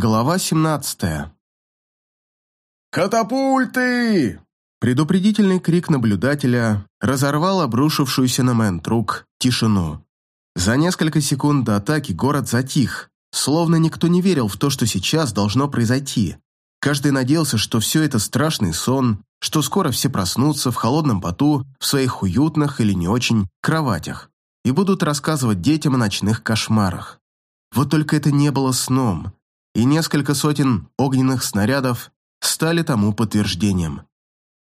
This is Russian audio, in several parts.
Глава 17 «Катапульты!» Предупредительный крик наблюдателя разорвал обрушившуюся на Мэнтрук тишину. За несколько секунд до атаки город затих, словно никто не верил в то, что сейчас должно произойти. Каждый надеялся, что все это страшный сон, что скоро все проснутся в холодном поту в своих уютных или не очень кроватях и будут рассказывать детям о ночных кошмарах. Вот только это не было сном, и несколько сотен огненных снарядов стали тому подтверждением.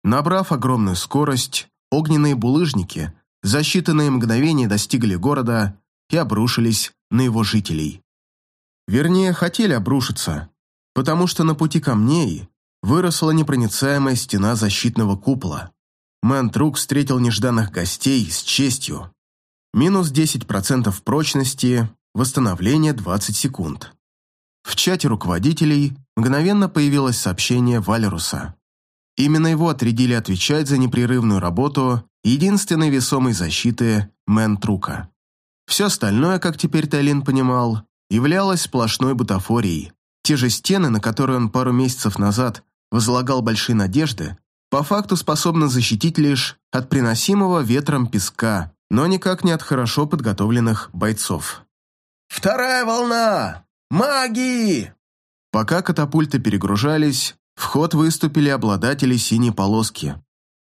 Набрав огромную скорость, огненные булыжники за считанные мгновения достигли города и обрушились на его жителей. Вернее, хотели обрушиться, потому что на пути камней выросла непроницаемая стена защитного купола. Мэн-Трук встретил нежданных гостей с честью. Минус 10% прочности, восстановление 20 секунд. В чате руководителей мгновенно появилось сообщение Валеруса. Именно его отрядили отвечать за непрерывную работу единственной весомой защиты Мэн-Трука. Все остальное, как теперь Тайлин понимал, являлось сплошной бутафорией. Те же стены, на которые он пару месяцев назад возлагал большие надежды, по факту способны защитить лишь от приносимого ветром песка, но никак не от хорошо подготовленных бойцов. «Вторая волна! Маги!» Пока катапульты перегружались, в ход выступили обладатели синей полоски.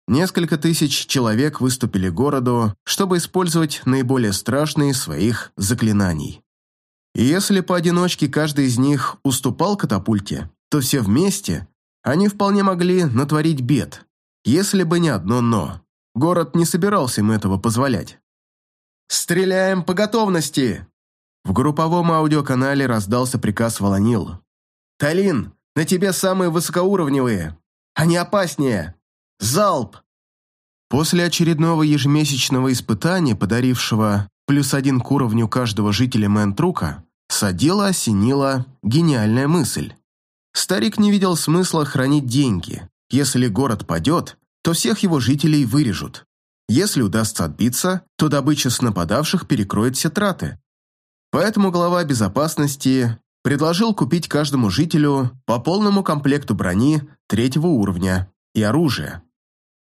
Несколько тысяч человек выступили городу, чтобы использовать наиболее страшные своих заклинаний. И если поодиночке каждый из них уступал катапульте, то все вместе они вполне могли натворить бед, если бы не одно «но». Город не собирался им этого позволять. «Стреляем по готовности!» В групповом аудиоканале раздался приказ Волонил. «Талин, на тебе самые высокоуровневые! Они опаснее! Залп!» После очередного ежемесячного испытания, подарившего плюс один к уровню каждого жителя Мэнтрука, Садила осенила гениальная мысль. Старик не видел смысла хранить деньги. Если город падет, то всех его жителей вырежут. Если удастся отбиться, то добыча с нападавших перекроет все траты. Поэтому глава безопасности предложил купить каждому жителю по полному комплекту брони третьего уровня и оружия.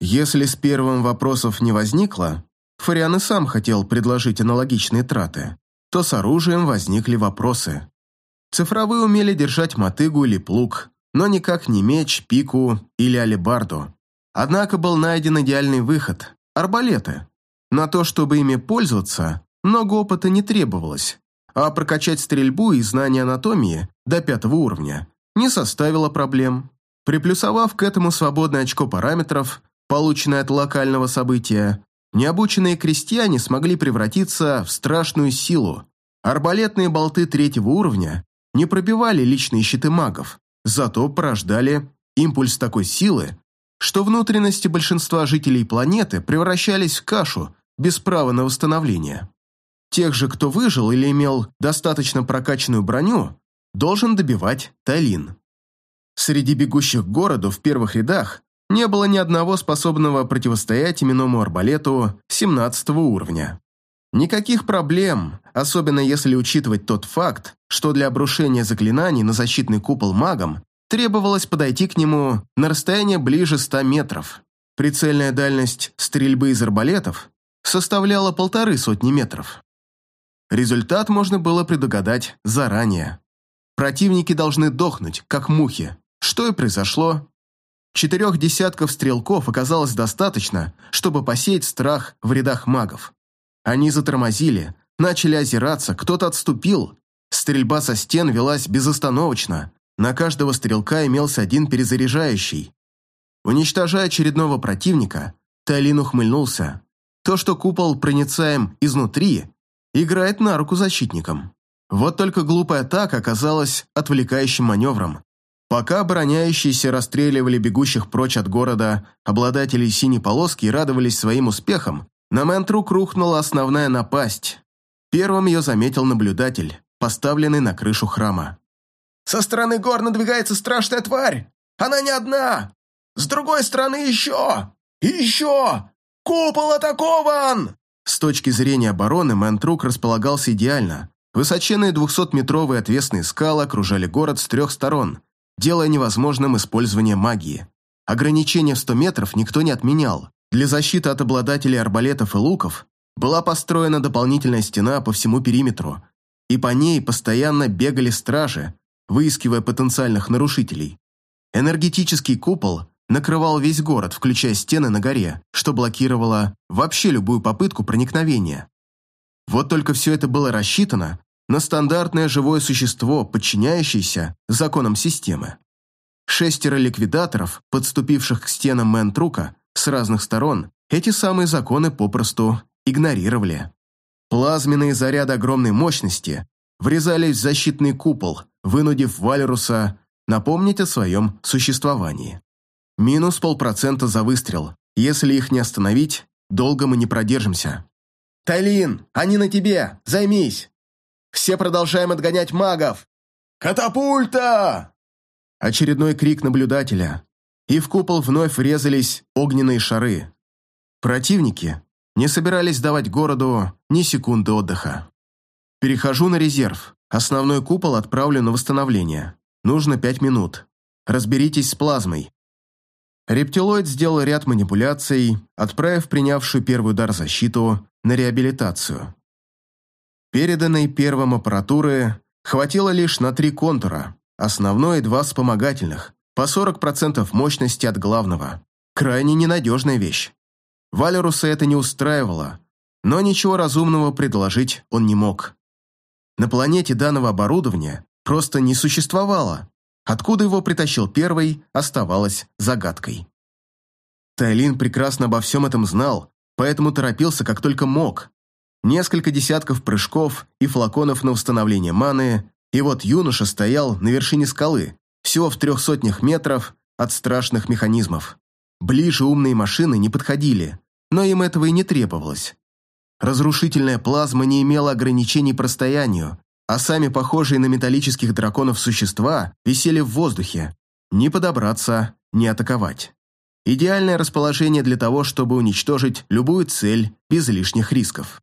Если с первым вопросов не возникло, Фариан и сам хотел предложить аналогичные траты, то с оружием возникли вопросы. Цифровые умели держать мотыгу или плуг, но никак не меч, пику или алебарду. Однако был найден идеальный выход – арбалеты. На то, чтобы ими пользоваться, много опыта не требовалось, а прокачать стрельбу и знания анатомии до пятого уровня не составило проблем. Приплюсовав к этому свободное очко параметров, полученное от локального события, необученные крестьяне смогли превратиться в страшную силу. Арбалетные болты третьего уровня не пробивали личные щиты магов, зато порождали импульс такой силы, что внутренности большинства жителей планеты превращались в кашу без права на восстановление. Тех же, кто выжил или имел достаточно прокачанную броню, должен добивать Талин. Среди бегущих к городу в первых рядах не было ни одного способного противостоять именному арбалету 17 уровня. Никаких проблем, особенно если учитывать тот факт, что для обрушения заклинаний на защитный купол магом требовалось подойти к нему на расстояние ближе 100 метров. Прицельная дальность стрельбы из арбалетов составляла полторы сотни метров. Результат можно было предугадать заранее. Противники должны дохнуть, как мухи, что и произошло. Четырех десятков стрелков оказалось достаточно, чтобы посеять страх в рядах магов. Они затормозили, начали озираться, кто-то отступил. Стрельба со стен велась безостановочно. На каждого стрелка имелся один перезаряжающий. Уничтожая очередного противника, Тайлин ухмыльнулся. То, что купол проницаем изнутри, играет на руку защитникам. Вот только глупая атака оказалась отвлекающим маневром. Пока обороняющиеся расстреливали бегущих прочь от города обладателей синей полоски радовались своим успехам, на Мэнтрук рухнула основная напасть. Первым ее заметил наблюдатель, поставленный на крышу храма. «Со стороны гор надвигается страшная тварь! Она не одна! С другой стороны еще! И еще! Купол атакован!» С точки зрения обороны Мэнтрук располагался идеально. Высоченные 200-метровые отвесные скалы окружали город с трех сторон, делая невозможным использование магии. Ограничение в 100 метров никто не отменял. Для защиты от обладателей арбалетов и луков была построена дополнительная стена по всему периметру, и по ней постоянно бегали стражи, выискивая потенциальных нарушителей. Энергетический купол накрывал весь город, включая стены на горе, что блокировало вообще любую попытку проникновения. Вот только все это было рассчитано на стандартное живое существо, подчиняющееся законам системы. Шестеро ликвидаторов, подступивших к стенам Мэнтрука с разных сторон, эти самые законы попросту игнорировали. Плазменные заряды огромной мощности врезались в защитный купол, вынудив Валеруса напомнить о своем существовании. Минус полпроцента за выстрел. Если их не остановить, долго мы не продержимся. «Тайлин, они на тебе! Займись! Все продолжаем отгонять магов!» «Катапульта!» Очередной крик наблюдателя, и в купол вновь врезались огненные шары. Противники не собирались давать городу ни секунды отдыха. Перехожу на резерв. Основной купол отправлю на восстановление. Нужно пять минут. Разберитесь с плазмой. Рептилоид сделал ряд манипуляций, отправив принявшую первый удар защиту на реабилитацию. Переданной первым аппаратуры хватило лишь на три контура, основной и два вспомогательных, по 40% мощности от главного. Крайне ненадежная вещь. Валеруса это не устраивало, но ничего разумного предложить он не мог. На планете данного оборудования просто не существовало. Откуда его притащил первый, оставалось загадкой. Тайлин прекрасно обо всем этом знал, поэтому торопился как только мог. Несколько десятков прыжков и флаконов на восстановление маны, и вот юноша стоял на вершине скалы, всего в трех сотнях метров от страшных механизмов. Ближе умные машины не подходили, но им этого и не требовалось. Разрушительная плазма не имела ограничений по расстоянию, а сами похожие на металлических драконов существа висели в воздухе. Не подобраться, не атаковать. Идеальное расположение для того, чтобы уничтожить любую цель без лишних рисков.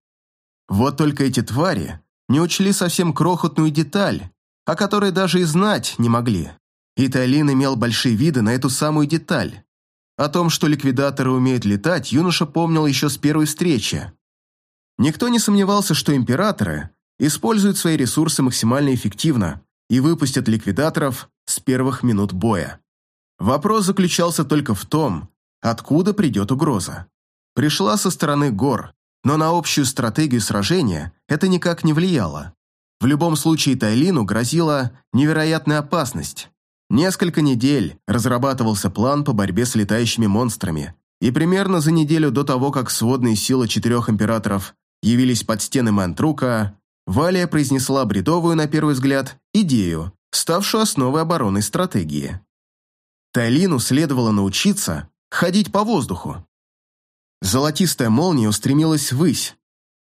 Вот только эти твари не учли совсем крохотную деталь, о которой даже и знать не могли. И Тайлин имел большие виды на эту самую деталь. О том, что ликвидаторы умеют летать, юноша помнил еще с первой встречи. Никто не сомневался, что императоры используют свои ресурсы максимально эффективно и выпустят ликвидаторов с первых минут боя. Вопрос заключался только в том, откуда придет угроза. Пришла со стороны гор, но на общую стратегию сражения это никак не влияло. В любом случае Тайлину грозила невероятная опасность. Несколько недель разрабатывался план по борьбе с летающими монстрами, и примерно за неделю до того, как сводные силы четырех императоров явились под стены Мантрука, Валия произнесла бредовую, на первый взгляд, идею, ставшую основой оборонной стратегии. Тайлину следовало научиться ходить по воздуху. Золотистая молния устремилась ввысь.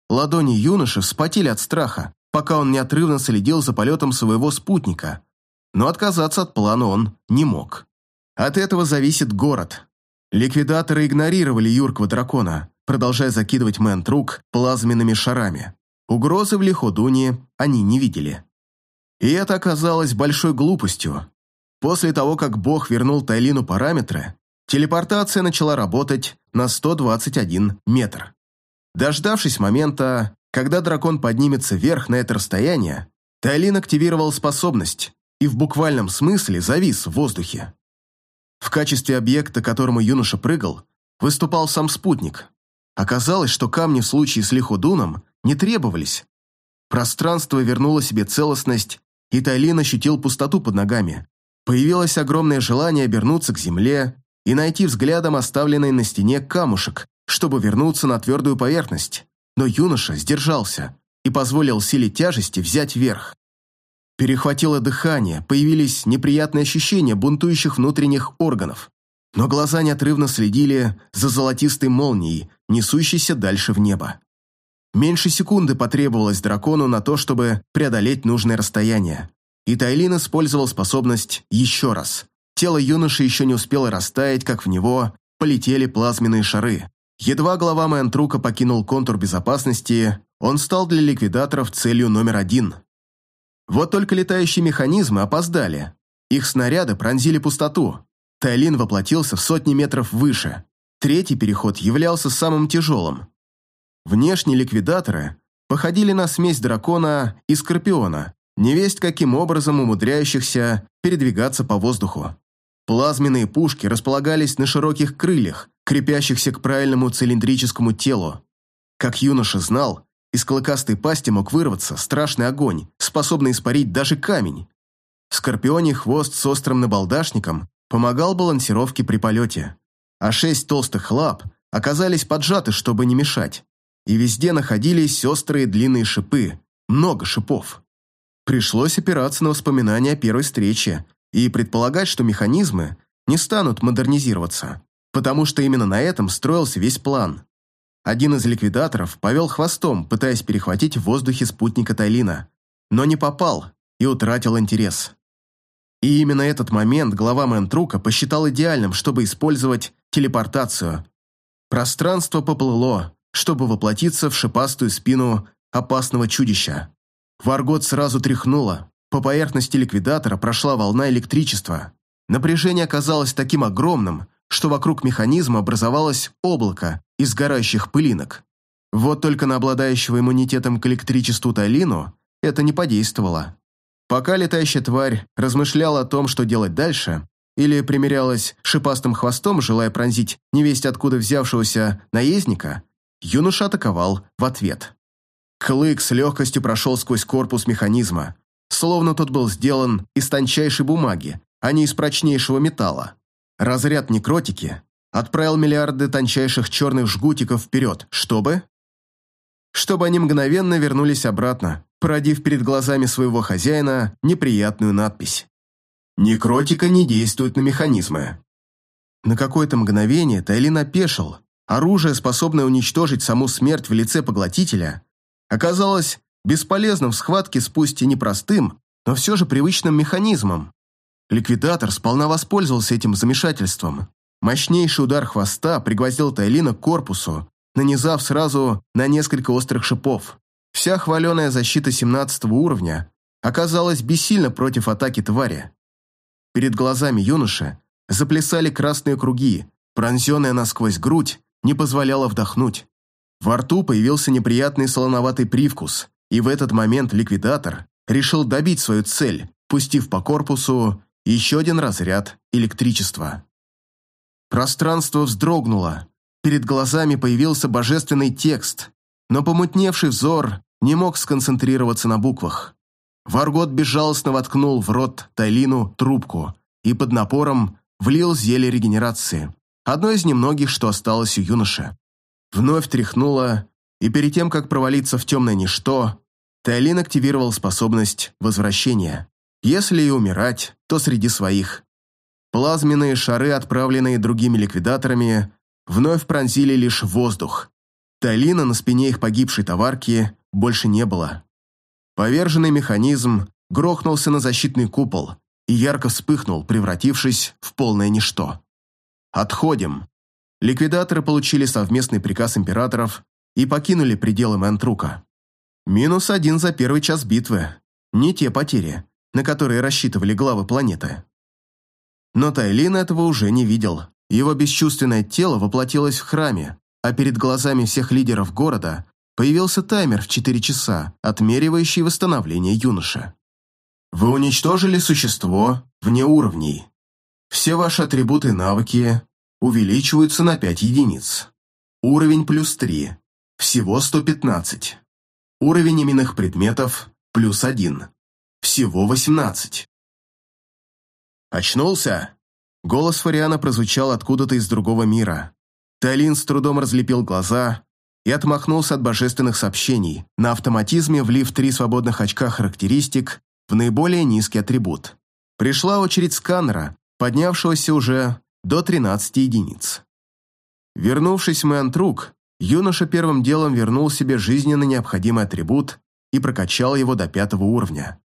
Ладони юноши вспотели от страха, пока он неотрывно следил за полетом своего спутника, но отказаться от плана он не мог. От этого зависит город. Ликвидаторы игнорировали юркого дракона, продолжая закидывать Мэнтрук плазменными шарами. Угрозы в Лиходуне они не видели. И это оказалось большой глупостью. После того, как бог вернул Тайлину параметры, телепортация начала работать на 121 метр. Дождавшись момента, когда дракон поднимется вверх на это расстояние, Тайлин активировал способность, и в буквальном смысле завис в воздухе. В качестве объекта, которому юноша прыгал, выступал сам спутник. Оказалось, что камни в случае с Лиходуном не требовались. Пространство вернуло себе целостность, и Тайлин ощутил пустоту под ногами. Появилось огромное желание обернуться к земле и найти взглядом оставленный на стене камушек, чтобы вернуться на твердую поверхность. Но юноша сдержался и позволил силе тяжести взять верх. Перехватило дыхание, появились неприятные ощущения бунтующих внутренних органов. Но глаза неотрывно следили за золотистой молнией, несущейся дальше в небо. Меньше секунды потребовалось дракону на то, чтобы преодолеть нужное расстояние. И Тайлин использовал способность еще раз. Тело юноши еще не успело растаять, как в него полетели плазменные шары. Едва глава Мэнтрука покинул контур безопасности, он стал для ликвидаторов целью номер один. Вот только летающие механизмы опоздали. Их снаряды пронзили пустоту. Тайлин воплотился в сотни метров выше. Третий переход являлся самым тяжелым. Внешние ликвидаторы походили на смесь дракона и скорпиона, невесть каким образом умудряющихся передвигаться по воздуху. Плазменные пушки располагались на широких крыльях, крепящихся к правильному цилиндрическому телу. Как юноша знал, из клыкастой пасти мог вырваться страшный огонь, способный испарить даже камень. Скорпионий хвост с острым набалдашником помогал балансировке при полете, а шесть толстых лап оказались поджаты, чтобы не мешать. И везде находились острые длинные шипы, много шипов. Пришлось опираться на воспоминания о первой встрече и предполагать, что механизмы не станут модернизироваться, потому что именно на этом строился весь план. Один из ликвидаторов повел хвостом, пытаясь перехватить в воздухе спутника Тайлина, но не попал и утратил интерес. И именно этот момент глава Мэнтрука посчитал идеальным, чтобы использовать телепортацию. Пространство поплыло, чтобы воплотиться в шипастую спину опасного чудища. Варгот сразу тряхнуло, по поверхности ликвидатора прошла волна электричества. Напряжение оказалось таким огромным, что вокруг механизма образовалось облако из сгорающих пылинок. Вот только на обладающего иммунитетом к электричеству Тайлину это не подействовало. Пока летающая тварь размышляла о том, что делать дальше, или примерялась шипастым хвостом, желая пронзить невесть откуда взявшегося наездника, юноша атаковал в ответ. Клык с легкостью прошел сквозь корпус механизма, словно тот был сделан из тончайшей бумаги, а не из прочнейшего металла. Разряд некротики отправил миллиарды тончайших черных жгутиков вперед, чтобы... Чтобы они мгновенно вернулись обратно, породив перед глазами своего хозяина неприятную надпись. Некротика не действует на механизмы. На какое-то мгновение Тайлин опешил. Оружие, способное уничтожить саму смерть в лице поглотителя, оказалось бесполезным в схватке с пусть и непростым, но все же привычным механизмом. Ликвидатор сполна воспользовался этим замешательством. Мощнейший удар хвоста пригвоздил Тайлина к корпусу, нанизав сразу на несколько острых шипов. Вся хваленая защита 17 уровня оказалась бессильна против атаки твари. Перед глазами юноши заплясали красные круги, пронзенная насквозь грудь не позволяла вдохнуть. Во рту появился неприятный солоноватый привкус, и в этот момент ликвидатор решил добить свою цель, пустив по корпусу еще один разряд электричества. Пространство вздрогнуло, перед глазами появился божественный текст, но помутневший взор не мог сконцентрироваться на буквах. Варгот безжалостно воткнул в рот Тайлину трубку и под напором влил зелье регенерации, одно из немногих, что осталось у юноши. Вновь тряхнуло, и перед тем, как провалиться в темное ничто, Тайлин активировал способность возвращения. Если и умирать, то среди своих. Плазменные шары, отправленные другими ликвидаторами, вновь пронзили лишь воздух. Тайлина на спине их погибшей товарки больше не было. Поверженный механизм грохнулся на защитный купол и ярко вспыхнул, превратившись в полное ничто. «Отходим!» Ликвидаторы получили совместный приказ императоров и покинули пределы Мэнтрука. Минус один за первый час битвы. Не те потери, на которые рассчитывали главы планеты. Но Тайлин этого уже не видел. Его бесчувственное тело воплотилось в храме, а перед глазами всех лидеров города появился таймер в 4 часа, отмеривающий восстановление юноши. Вы уничтожили существо вне уровней. Все ваши атрибуты и навыки увеличиваются на 5 единиц. Уровень плюс 3. Всего 115. Уровень именных предметов плюс 1. Всего 18. Очнулся? Голос Фариана прозвучал откуда-то из другого мира. Тайлин с трудом разлепил глаза и отмахнулся от божественных сообщений, на автоматизме влив три свободных очка характеристик в наиболее низкий атрибут. Пришла очередь сканера, поднявшегося уже до 13 единиц. Вернувшись в Мэнтрук, юноша первым делом вернул себе жизненно необходимый атрибут и прокачал его до пятого уровня.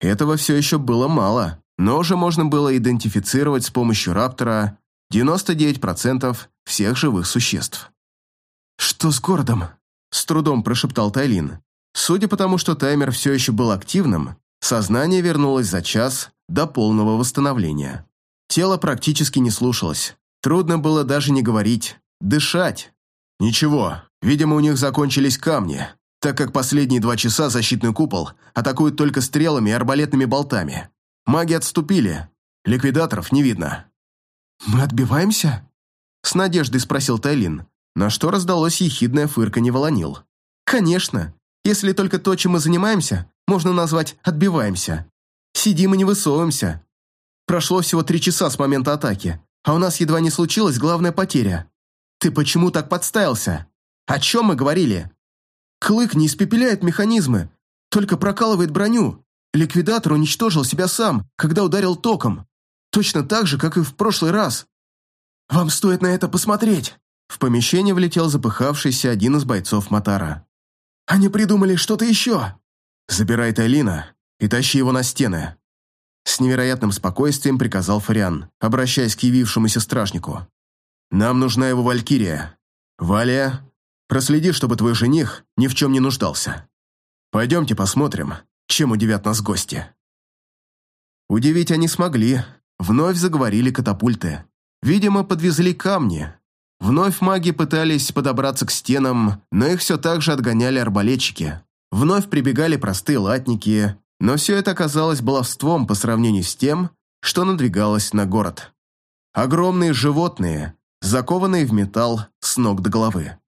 Этого все еще было мало, но уже можно было идентифицировать с помощью раптора 99% всех живых существ. «Что с городом?» с трудом прошептал Тайлин. Судя по тому, что таймер все еще был активным, сознание вернулось за час до полного восстановления. Тело практически не слушалось. Трудно было даже не говорить, дышать. Ничего, видимо, у них закончились камни, так как последние два часа защитный купол атакуют только стрелами и арбалетными болтами. Маги отступили, ликвидаторов не видно. «Мы отбиваемся?» С надеждой спросил Тайлин, на что раздалось ехидное фырканье Волонил. «Конечно, если только то, чем мы занимаемся, можно назвать «отбиваемся». Сидим и не высовываемся. Прошло всего три часа с момента атаки, а у нас едва не случилась главная потеря. Ты почему так подставился? О чем мы говорили? Клык не испепеляет механизмы, только прокалывает броню. Ликвидатор уничтожил себя сам, когда ударил током. Точно так же, как и в прошлый раз. Вам стоит на это посмотреть. В помещение влетел запыхавшийся один из бойцов Матара. Они придумали что-то еще. Забирай Тайлина и тащи его на стены. С невероятным спокойствием приказал Фариан, обращаясь к явившемуся стражнику. «Нам нужна его Валькирия. Валия, проследи, чтобы твой жених ни в чем не нуждался. Пойдемте посмотрим, чем удивят нас гости». Удивить они смогли. Вновь заговорили катапульты. Видимо, подвезли камни. Вновь маги пытались подобраться к стенам, но их все так же отгоняли арбалетчики. Вновь прибегали простые латники, но все это оказалось баловством по сравнению с тем, что надвигалось на город. Огромные животные, закованные в металл с ног до головы.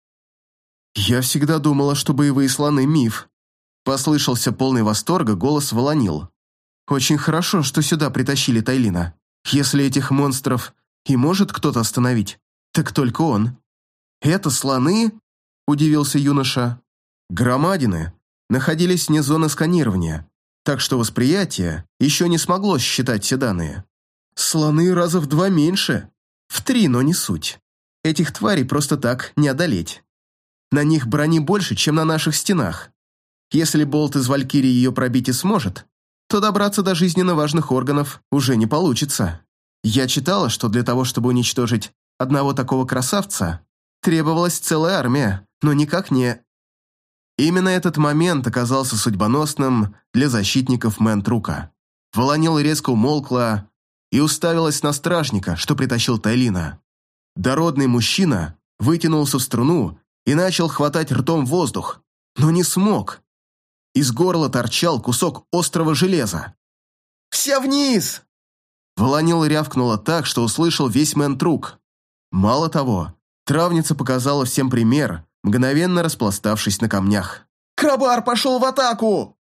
«Я всегда думала, что боевые слоны – миф», – послышался полный восторга голос Волонил. «Очень хорошо, что сюда притащили Тайлина. Если этих монстров и может кто-то остановить, так только он». «Это слоны?» – удивился юноша. «Громадины находились вне зоны сканирования, так что восприятие еще не смогло считать все данные. Слоны раза в два меньше. В три, но не суть. Этих тварей просто так не одолеть. На них брони больше, чем на наших стенах. Если болт из Валькирии ее пробить и сможет, то добраться до жизненно важных органов уже не получится. Я читала, что для того, чтобы уничтожить одного такого красавца, требовалась целая армия, но никак не... Именно этот момент оказался судьбоносным для защитников Мэнтрука. Волонила резко умолкла и уставилась на стражника, что притащил Тайлина. Дородный мужчина вытянулся в струну и начал хватать ртом воздух, но не смог. Из горла торчал кусок острого железа. «Все вниз!» Волонил рявкнула так, что услышал весь Мэнтрук. Мало того, травница показала всем пример, мгновенно распластавшись на камнях. «Крабар пошел в атаку!»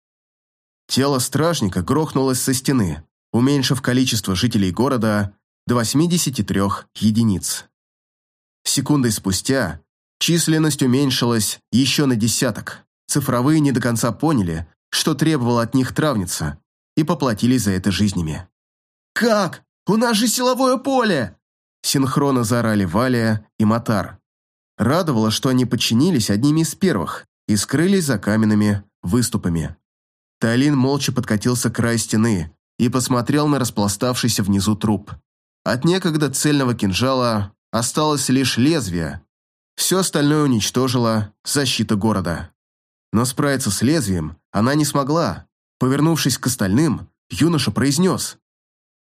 Тело стражника грохнулось со стены, уменьшив количество жителей города до 83 единиц. Секундой спустя численность уменьшилась еще на десяток. Цифровые не до конца поняли, что требовала от них травница, и поплатились за это жизнями. «Как? У нас же силовое поле!» Синхронно заорали Валия и Матар. Радовало, что они подчинились одними из первых и скрылись за каменными выступами. Тайлин молча подкатился к краю стены и посмотрел на распластавшийся внизу труп. От некогда цельного кинжала осталось лишь лезвие. Все остальное уничтожила защита города. Но справиться с лезвием она не смогла. Повернувшись к остальным, юноша произнес.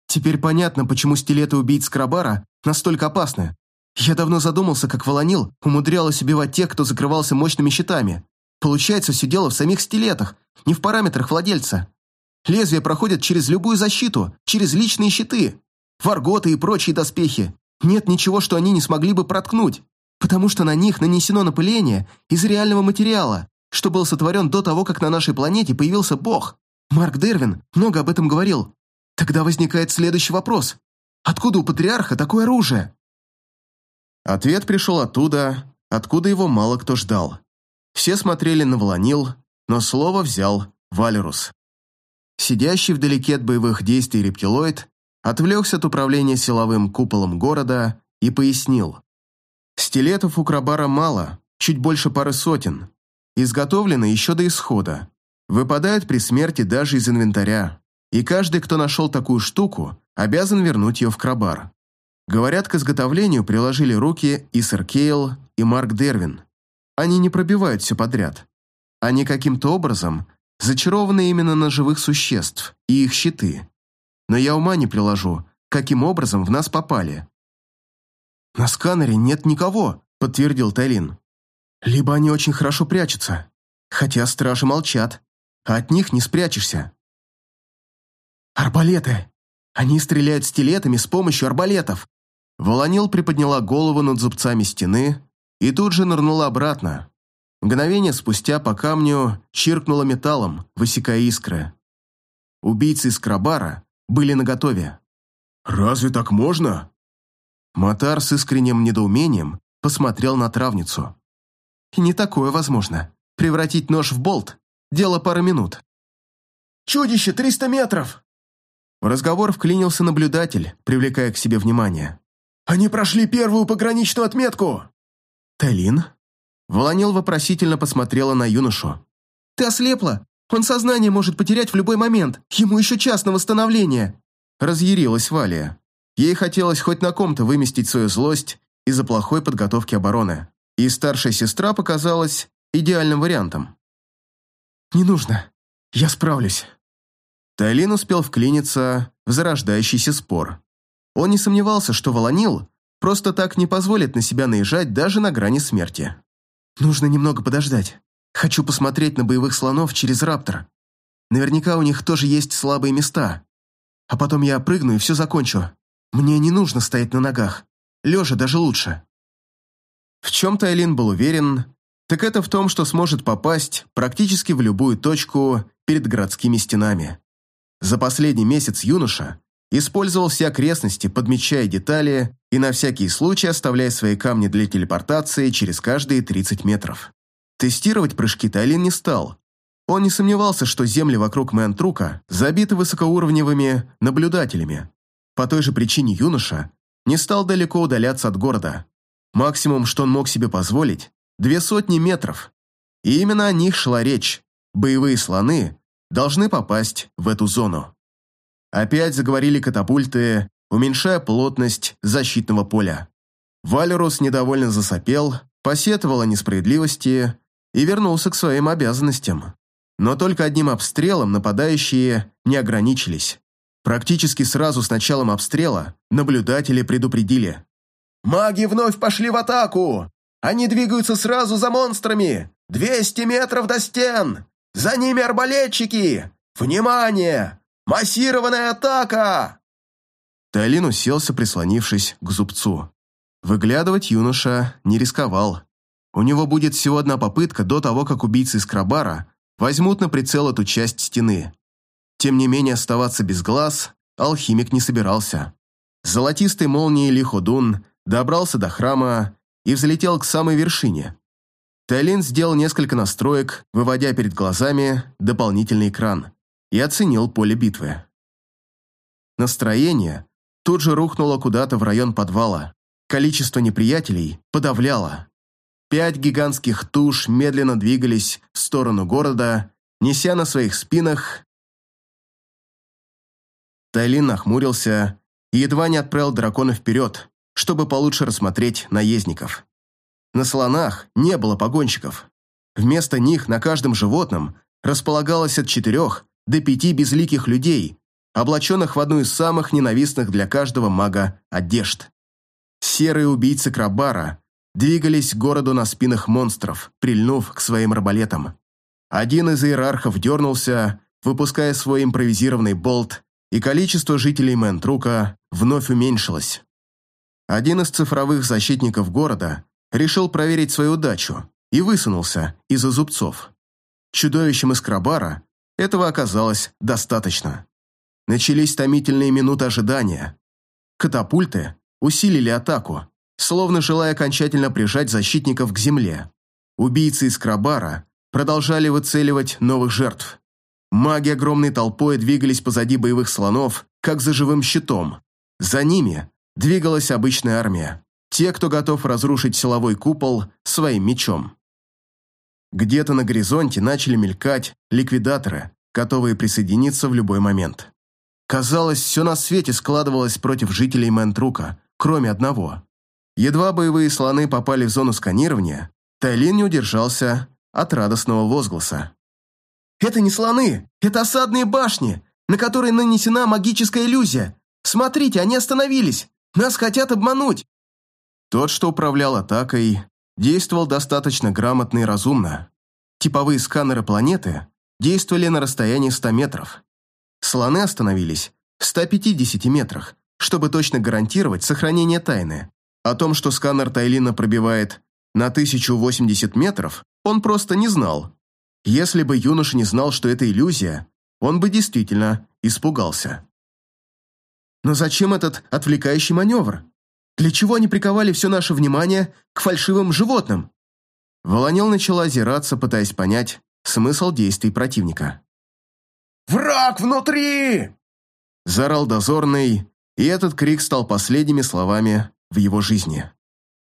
«Теперь понятно, почему стилеты убийц Крабара настолько опасны. Я давно задумался, как Волонил умудрялась убивать тех, кто закрывался мощными щитами. Получается, все дело в самих стилетах, не в параметрах владельца. Лезвия проходят через любую защиту, через личные щиты. Варготы и прочие доспехи. Нет ничего, что они не смогли бы проткнуть, потому что на них нанесено напыление из реального материала, что был сотворен до того, как на нашей планете появился Бог. Марк Дервин много об этом говорил. Тогда возникает следующий вопрос. Откуда у патриарха такое оружие? Ответ пришел оттуда, откуда его мало кто ждал. Все смотрели на Волонил, но слово взял Валерус. Сидящий вдалеке от боевых действий рептилоид отвлекся от управления силовым куполом города и пояснил. Стилетов у Крабара мало, чуть больше пары сотен. Изготовлены еще до исхода. Выпадают при смерти даже из инвентаря. И каждый, кто нашел такую штуку, обязан вернуть ее в Крабар. Говорят, к изготовлению приложили руки и сэр Кейл, и Марк Дервин. они не пробивают все подряд. Они каким-то образом зачарованы именно на живых существ и их щиты. Но я ума не приложу, каким образом в нас попали. «На сканере нет никого», — подтвердил Тайлин. «Либо они очень хорошо прячутся, хотя стражи молчат, а от них не спрячешься». «Арбалеты! Они стреляют стилетами с помощью арбалетов!» Волонил приподняла голову над зубцами стены и тут же нырнула обратно. Мгновение спустя по камню чиркнуло металлом, высекая искры. Убийцы из Крабара были наготове. «Разве так можно?» Матар с искренним недоумением посмотрел на травницу. «И не такое возможно. Превратить нож в болт – дело пары минут». «Чудище, триста метров!» В разговор вклинился наблюдатель, привлекая к себе внимание. «Они прошли первую пограничную отметку!» «Талин?» Волонил вопросительно посмотрела на юношу. «Ты ослепла? Он сознание может потерять в любой момент. Ему еще час на восстановление!» Разъярилась Валия. Ей хотелось хоть на ком-то выместить свою злость из-за плохой подготовки обороны. И старшая сестра показалась идеальным вариантом. «Не нужно. Я справлюсь». Тайлин успел вклиниться в зарождающийся спор. Он не сомневался, что Волонил просто так не позволит на себя наезжать даже на грани смерти. «Нужно немного подождать. Хочу посмотреть на боевых слонов через раптор. Наверняка у них тоже есть слабые места. А потом я прыгну и все закончу. Мне не нужно стоять на ногах. Лежа даже лучше». В чем Тайлин был уверен, так это в том, что сможет попасть практически в любую точку перед городскими стенами. За последний месяц юноша использовал все окрестности, подмечая детали и на всякий случай оставляя свои камни для телепортации через каждые 30 метров. Тестировать прыжки Тайлин не стал. Он не сомневался, что земли вокруг Мэнтрука забиты высокоуровневыми наблюдателями. По той же причине юноша не стал далеко удаляться от города. Максимум, что он мог себе позволить, две сотни метров. И именно о них шла речь. Боевые слоны должны попасть в эту зону. Опять заговорили катапульты, уменьшая плотность защитного поля. Валерус недовольно засопел, посетовал о несправедливости и вернулся к своим обязанностям. Но только одним обстрелом нападающие не ограничились. Практически сразу с началом обстрела наблюдатели предупредили. «Маги вновь пошли в атаку! Они двигаются сразу за монстрами! Двести метров до стен! За ними арбалетчики! Внимание! Массированная атака!» Тайлин уселся, прислонившись к зубцу. Выглядывать юноша не рисковал. У него будет всего одна попытка до того, как убийцы из Крабара возьмут на прицел эту часть стены. Тем не менее, оставаться без глаз алхимик не собирался. Золотистой молнией Лиходун добрался до храма и взлетел к самой вершине. Тайлин сделал несколько настроек, выводя перед глазами дополнительный экран и оценил поле битвы. Настроение тут же рухнуло куда-то в район подвала. Количество неприятелей подавляло. Пять гигантских туш медленно двигались в сторону города, неся на своих спинах... Тайлин нахмурился и едва не отправил дракона вперед, чтобы получше рассмотреть наездников. На слонах не было погонщиков. Вместо них на каждом животном располагалось от четырех до пяти безликих людей, облаченных в одну из самых ненавистных для каждого мага одежд. Серые убийцы Крабара двигались к городу на спинах монстров, прильнув к своим арбалетам. Один из иерархов дернулся, выпуская свой импровизированный болт, и количество жителей Мэнтрука вновь уменьшилось. Один из цифровых защитников города решил проверить свою удачу и высунулся из-за зубцов. Чудовищем из Крабара этого оказалось достаточно. Начались томительные минуты ожидания. Катапульты усилили атаку, словно желая окончательно прижать защитников к земле. Убийцы из Крабара продолжали выцеливать новых жертв. Маги огромной толпой двигались позади боевых слонов, как за живым щитом. За ними двигалась обычная армия. Те, кто готов разрушить силовой купол своим мечом. Где-то на горизонте начали мелькать ликвидаторы, готовые присоединиться в любой момент. Казалось, все на свете складывалось против жителей Мэнтрука, кроме одного. Едва боевые слоны попали в зону сканирования, Тайлин не удержался от радостного возгласа. «Это не слоны, это осадные башни, на которые нанесена магическая иллюзия. Смотрите, они остановились. Нас хотят обмануть!» Тот, что управлял атакой, действовал достаточно грамотно и разумно. Типовые сканеры планеты действовали на расстоянии 100 метров. Слоны остановились в 150 метрах, чтобы точно гарантировать сохранение тайны. О том, что сканер Тайлина пробивает на 1080 метров, он просто не знал. Если бы юноша не знал, что это иллюзия, он бы действительно испугался. Но зачем этот отвлекающий маневр? Для чего они приковали все наше внимание к фальшивым животным? Волонел начала озираться, пытаясь понять смысл действий противника. «Враг внутри!» Заорал дозорный, и этот крик стал последними словами в его жизни.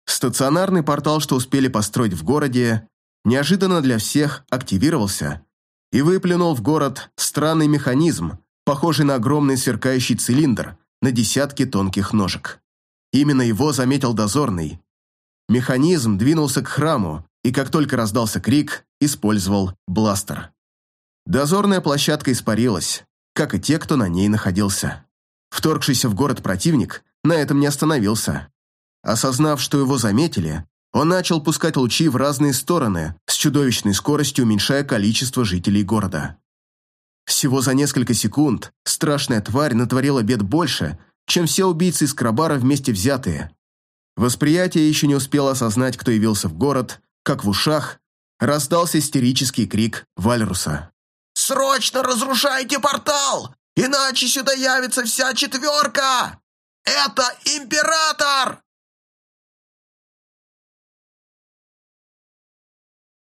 Стационарный портал, что успели построить в городе, неожиданно для всех активировался и выплюнул в город странный механизм, похожий на огромный сверкающий цилиндр на десятки тонких ножек. Именно его заметил дозорный. Механизм двинулся к храму, и как только раздался крик, использовал бластер. Дозорная площадка испарилась, как и те, кто на ней находился. Вторгшийся в город противник на этом не остановился. Осознав, что его заметили, он начал пускать лучи в разные стороны, с чудовищной скоростью уменьшая количество жителей города. Всего за несколько секунд страшная тварь натворила бед больше, чем все убийцы из Крабара вместе взятые. Восприятие еще не успело осознать, кто явился в город, как в ушах раздался истерический крик Вальруса. «Срочно разрушайте портал, иначе сюда явится вся четверка! Это Император!»